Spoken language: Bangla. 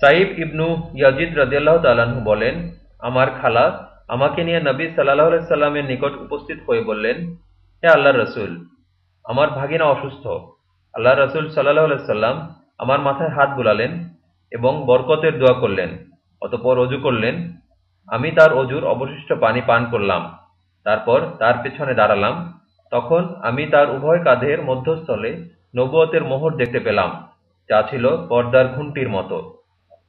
সাইব ইবনু ইয়াজিদ রাদিয়াল্লাহ তালাহু বলেন, আমার খালা আমাকে নিয়ে নবী সাল্লাহ সাল্লামের নিকট উপস্থিত হয়ে বললেন, হে আল্লাহ রসুল, আমার ভাগিনা অসুস্থ। আল্লাহ রসুল সাল্লাহ সাল্লাম আমার মাথায় হাত বুলালেন এবং বরকতের দোয়া করলেন, অতপর অজু করলেন। আমি তার অজুর অবশিষ্ট পানি পান করলাম, তারপর তার পেছনে দাঁড়ালাম। তখন আমি তার উভয় কাঁধের মধ্যস্থলে নবুয়তের মোহর দেখতে পেলাম, যা ছিল পর্দার ঘুমটির মতো।